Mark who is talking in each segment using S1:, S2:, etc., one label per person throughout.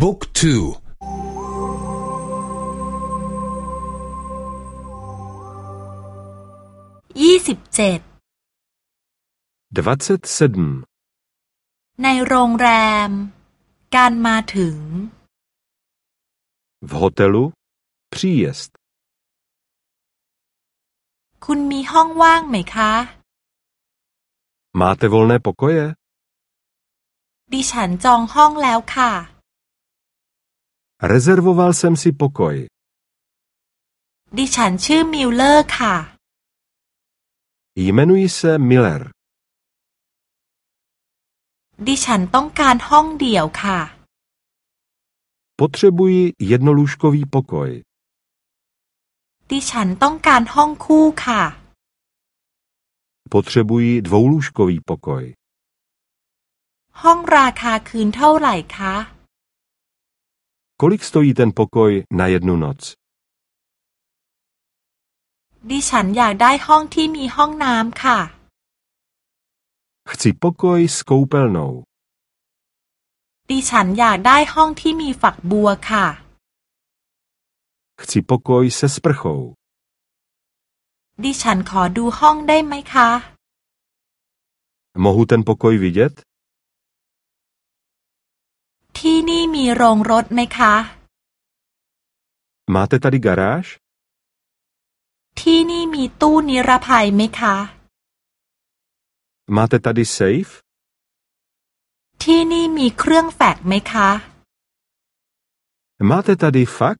S1: บุ๊กทู
S2: ยี่สิบเจ็ดในโรงแรม การมาถึง
S3: v hotelu příjezd
S2: คุณมีห้องว่างไหมคะ
S3: Máte volné pokoje?
S2: ดิฉันจองห้องแล้วค่ะ
S3: Rezervoval jsem si pokoj.
S2: ดิฉันชื่อมิลเลอร์ค่ะ
S3: Jmenuji se Miller.
S2: ดิฉันต้องการห้องเดี่ยวค่ะ
S3: Potřebuji jednolůžkový pokoj.
S2: ดิฉันต้องการห้องคู่ค่ะ
S3: Potřebuji dvoulůžkový pokoj.
S2: ห้องราคาคืนเท่าไหร่คะ
S3: Kolik stojí ten pokoj na jednu noc?
S2: ดิฉันอยากได้ห้องที่มีห้องน้ำค่ะ
S3: Chci pokoj s koupelnou.
S2: ดิฉันอยากได้ห้องที่มีฝักบัวค่ะ
S3: Chci pokoj se sprchou.
S2: ดิฉันขอดูห้องได้ไหมคะ
S3: Mohu ten pokoj vidět?
S2: ที่นี่มีโรงรถไหมคะ
S3: Máte tady garáž?
S2: ที่นี่มีตู้นิรภัยไหมคะ
S3: Máte tady safe?
S2: ที่นี่มีเครื่องแฟกซ์ไหมคะ
S3: Máte tady fax?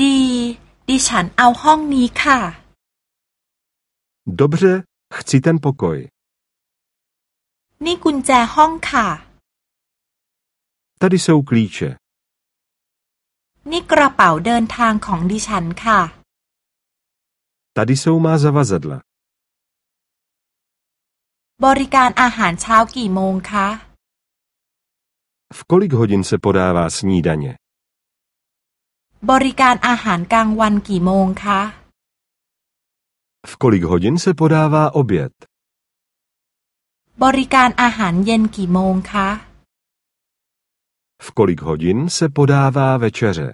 S2: ดี ดิฉันเอาห้องนี้ค่ะ
S3: Dobře, chci ten pokoj.
S2: นี่กุญแจห้องค่ะ
S3: Tady jsou klíče.
S2: นี่กระเป๋าเดินทางของดิฉันค่ะ
S3: Tady jsou má zavazadla.
S2: บริการอาหารเช้ากี่โมงคะ
S3: V kolik hodin se podává snídaně?
S2: บริการอาหารกลางวันกี่โมงคะ
S3: V kolik hodin se podává oběd?
S2: บริการอาหารเย็นกี่โมงคะ
S3: V kolik hodin se podává večeře?